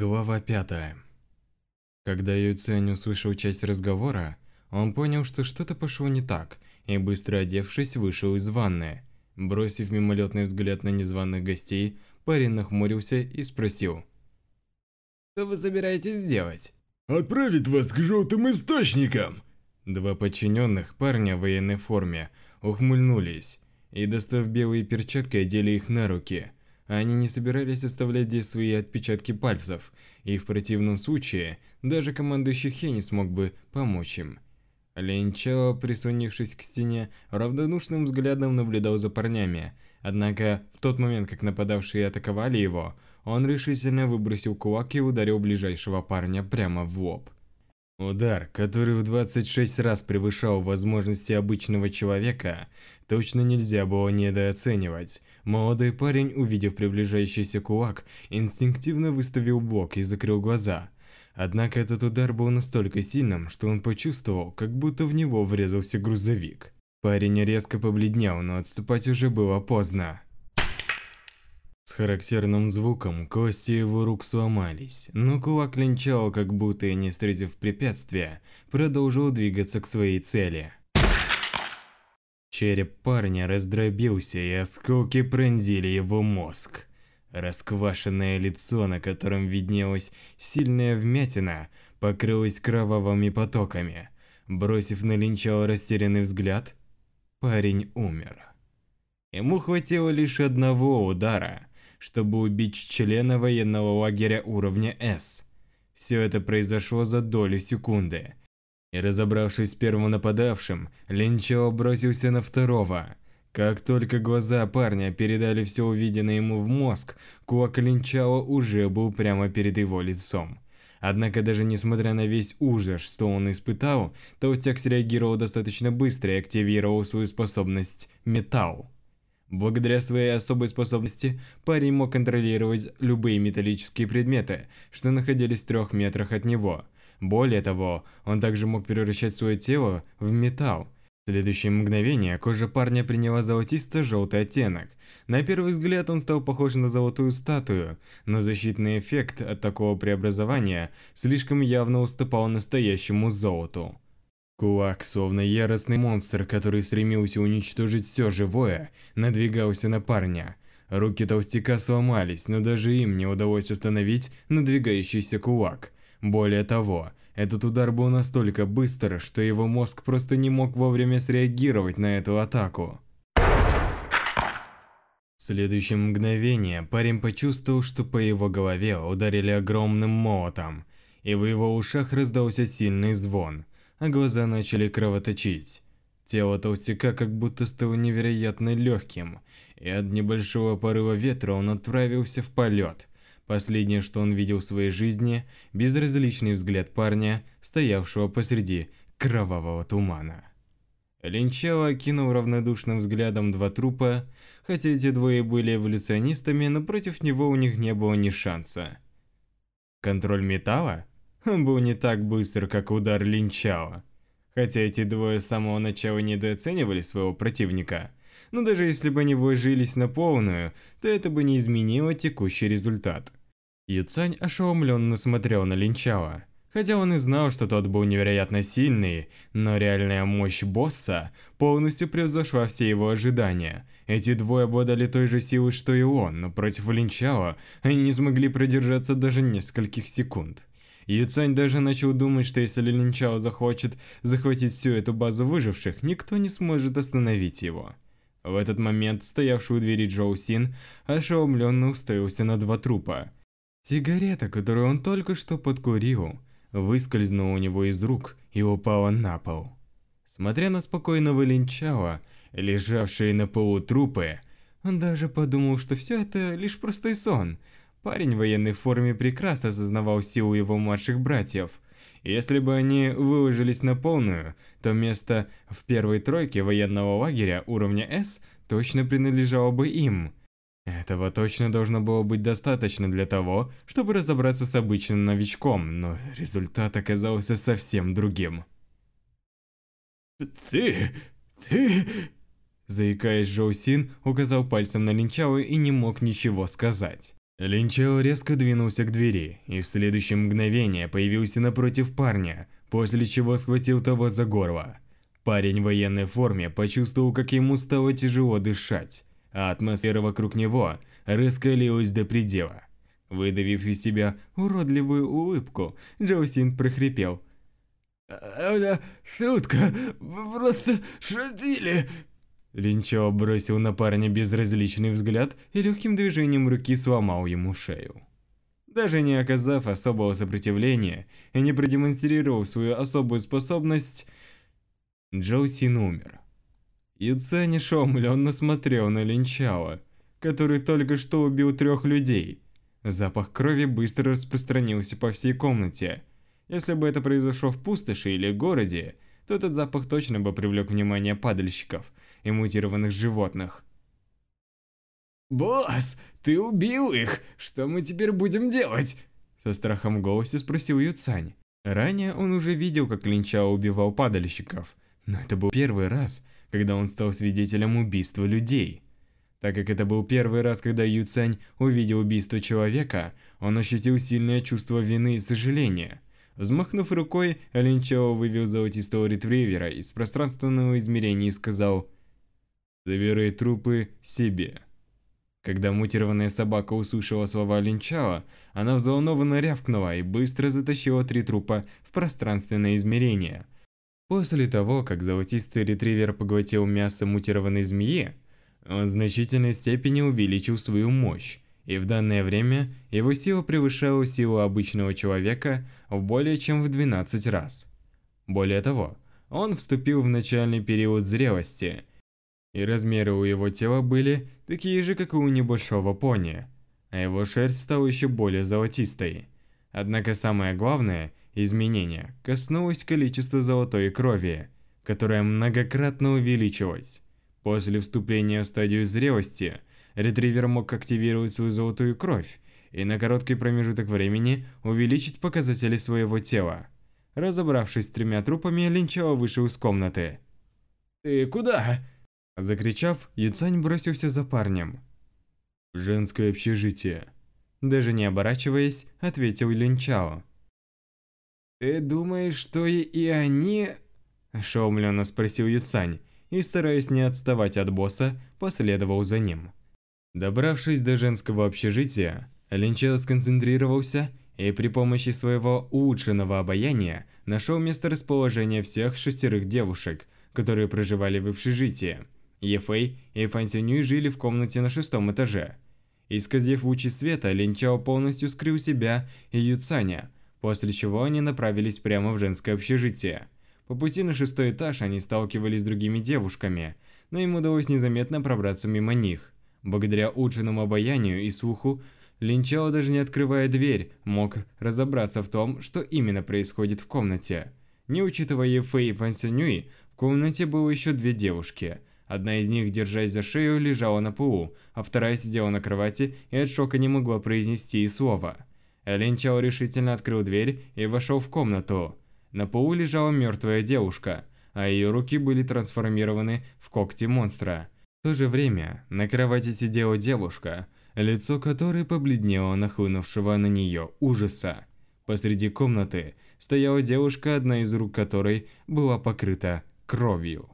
Глава 5. Когда Юцянь услышал часть разговора, он понял, что что-то пошло не так, и быстро одевшись, вышел из ванны. Бросив мимолетный взгляд на незваных гостей, парень нахмурился и спросил. «Что вы собираетесь сделать? «Отправить вас к желтым источникам!» Два подчиненных парня в военной форме ухмыльнулись и, достав белые перчатки, одели их на руки – они не собирались оставлять здесь свои отпечатки пальцев, и в противном случае даже командующий Хе не смог бы помочь им. Лин прислонившись к стене, равнодушным взглядом наблюдал за парнями. Однако, в тот момент, как нападавшие атаковали его, он решительно выбросил кулак и ударил ближайшего парня прямо в лоб. Удар, который в 26 раз превышал возможности обычного человека, точно нельзя было недооценивать. Молодой парень, увидев приближающийся кулак, инстинктивно выставил блок и закрыл глаза. Однако этот удар был настолько сильным, что он почувствовал, как будто в него врезался грузовик. Парень резко побледнел, но отступать уже было поздно. С характерным звуком кости его рук сломались, но кулак линчал, как будто и не встретив препятствия, продолжил двигаться к своей цели. Череп парня раздробился, и осколки пронзили его мозг. Расквашенное лицо, на котором виднелась сильная вмятина, покрылось кровавыми потоками. Бросив на Линчао растерянный взгляд, парень умер. Ему хватило лишь одного удара, чтобы убить члена военного лагеря уровня С. Все это произошло за долю секунды. И разобравшись с первым нападавшим, Линчао бросился на второго. Как только глаза парня передали все увиденное ему в мозг, кулак Линчао уже был прямо перед его лицом. Однако даже несмотря на весь ужас, что он испытал, толстяк среагировал достаточно быстро и активировал свою способность «Металл». Благодаря своей особой способности, парень мог контролировать любые металлические предметы, что находились в трех метрах от него. Более того, он также мог превращать свое тело в металл. В следующее мгновение кожа парня приняла золотисто-желтый оттенок. На первый взгляд он стал похож на золотую статую, но защитный эффект от такого преобразования слишком явно уступал настоящему золоту. Куак словно яростный монстр, который стремился уничтожить все живое, надвигался на парня. Руки толстяка сломались, но даже им не удалось остановить надвигающийся кулак. Более того, этот удар был настолько быстр, что его мозг просто не мог вовремя среагировать на эту атаку. В следующее мгновение парень почувствовал, что по его голове ударили огромным молотом, и в его ушах раздался сильный звон – а глаза начали кровоточить. Тело толстяка как будто стало невероятно легким, и от небольшого порыва ветра он отправился в полет. Последнее, что он видел в своей жизни – безразличный взгляд парня, стоявшего посреди кровавого тумана. Линчало кинул равнодушным взглядом два трупа, хотя эти двое были эволюционистами, но против него у них не было ни шанса. Контроль металла? был не так быстр, как удар Линчао. Хотя эти двое с самого начала недооценивали своего противника, но даже если бы они вложились на полную, то это бы не изменило текущий результат. Юцань ошеломленно смотрел на Линчао. Хотя он и знал, что тот был невероятно сильный, но реальная мощь босса полностью превзошла все его ожидания. Эти двое обладали той же силой, что и он, но против Линчао они не смогли продержаться даже нескольких секунд. И Юцань даже начал думать, что если Линчао захочет захватить всю эту базу выживших, никто не сможет остановить его. В этот момент стоявший у двери Джоу Син ошеломленно уставился на два трупа. Сигарета, которую он только что подкурил, выскользнула у него из рук и упала на пол. Смотря на спокойного Линчао, лежавшие на полу трупы, он даже подумал, что все это лишь простой сон, Парень в военной форме прекрасно осознавал силу его младших братьев. Если бы они выложились на полную, то место в первой тройке военного лагеря уровня С точно принадлежало бы им. Этого точно должно было быть достаточно для того, чтобы разобраться с обычным новичком, но результат оказался совсем другим. «Ты... ты...» Заикаясь, Жоусин указал пальцем на Линчао и не мог ничего сказать. Линчао резко двинулся к двери и в следующее мгновение появился напротив парня, после чего схватил того за горло. Парень в военной форме почувствовал, как ему стало тяжело дышать, а атмосфера вокруг него раскалилась до предела. Выдавив из себя уродливую улыбку, Джоусин прохрипел. «Это шутка, просто шутили!» Линчо бросил на парня безразличный взгляд и легким движением руки сломал ему шею. Даже не оказав особого сопротивления и не продемонстрировав свою особую способность, Джоу Син умер. Юцань ошеломленно смотрел на Линчао, который только что убил трех людей. Запах крови быстро распространился по всей комнате. Если бы это произошло в пустоши или городе, то этот запах точно бы привлек внимание падальщиков – и мутированных животных. «Босс, ты убил их! Что мы теперь будем делать?» Со страхом в голосе спросил Юцань. Ранее он уже видел, как Линчао убивал падальщиков, но это был первый раз, когда он стал свидетелем убийства людей. Так как это был первый раз, когда Юцань увидел убийство человека, он ощутил сильное чувство вины и сожаления. Взмахнув рукой, Линчао вывел золотистого ретривера из пространственного измерения и сказал забирая трупы себе. Когда мутированная собака услышала слова линчала, она взволнованно рявкнула и быстро затащила три трупа в пространственное измерение. После того, как золотистый ретривер поглотил мясо мутированной змеи, он в значительной степени увеличил свою мощь, и в данное время его сила превышала силу обычного человека в более чем в 12 раз. Более того, он вступил в начальный период зрелости – и размеры у его тела были такие же, как и у небольшого пони, а его шерсть стала еще более золотистой. Однако самое главное изменение коснулось количества золотой крови, которое многократно увеличилось. После вступления в стадию зрелости, ретривер мог активировать свою золотую кровь и на короткий промежуток времени увеличить показатели своего тела. Разобравшись с тремя трупами, Линчао вышел из комнаты. «Ты куда?» Закричав, Юцань бросился за парнем. «Женское общежитие!» Даже не оборачиваясь, ответил Линчао. «Ты думаешь, что и они...» Ошеломленно спросил Юцань и, стараясь не отставать от босса, последовал за ним. Добравшись до женского общежития, Линчао сконцентрировался и при помощи своего улучшенного обаяния нашел место расположения всех шестерых девушек, которые проживали в общежитии – Ефей и Фансюнюй жили в комнате на шестом этаже. Исказив лучи света, Линчао полностью скрыл себя и Юцаня, после чего они направились прямо в женское общежитие. По пути на шестой этаж они сталкивались с другими девушками, но им удалось незаметно пробраться мимо них. Благодаря улучшенному обаянию и слуху, Линчао, даже не открывая дверь, мог разобраться в том, что именно происходит в комнате. Не учитывая Фэй и Фан Синюи, в комнате было еще две девушки – Одна из них, держась за шею, лежала на полу, а вторая сидела на кровати и от шока не могла произнести и слова. Элен Чао решительно открыл дверь и вошел в комнату. На полу лежала мертвая девушка, а ее руки были трансформированы в когти монстра. В то же время на кровати сидела девушка, лицо которой побледнело нахлынувшего на нее ужаса. Посреди комнаты стояла девушка, одна из рук которой была покрыта кровью.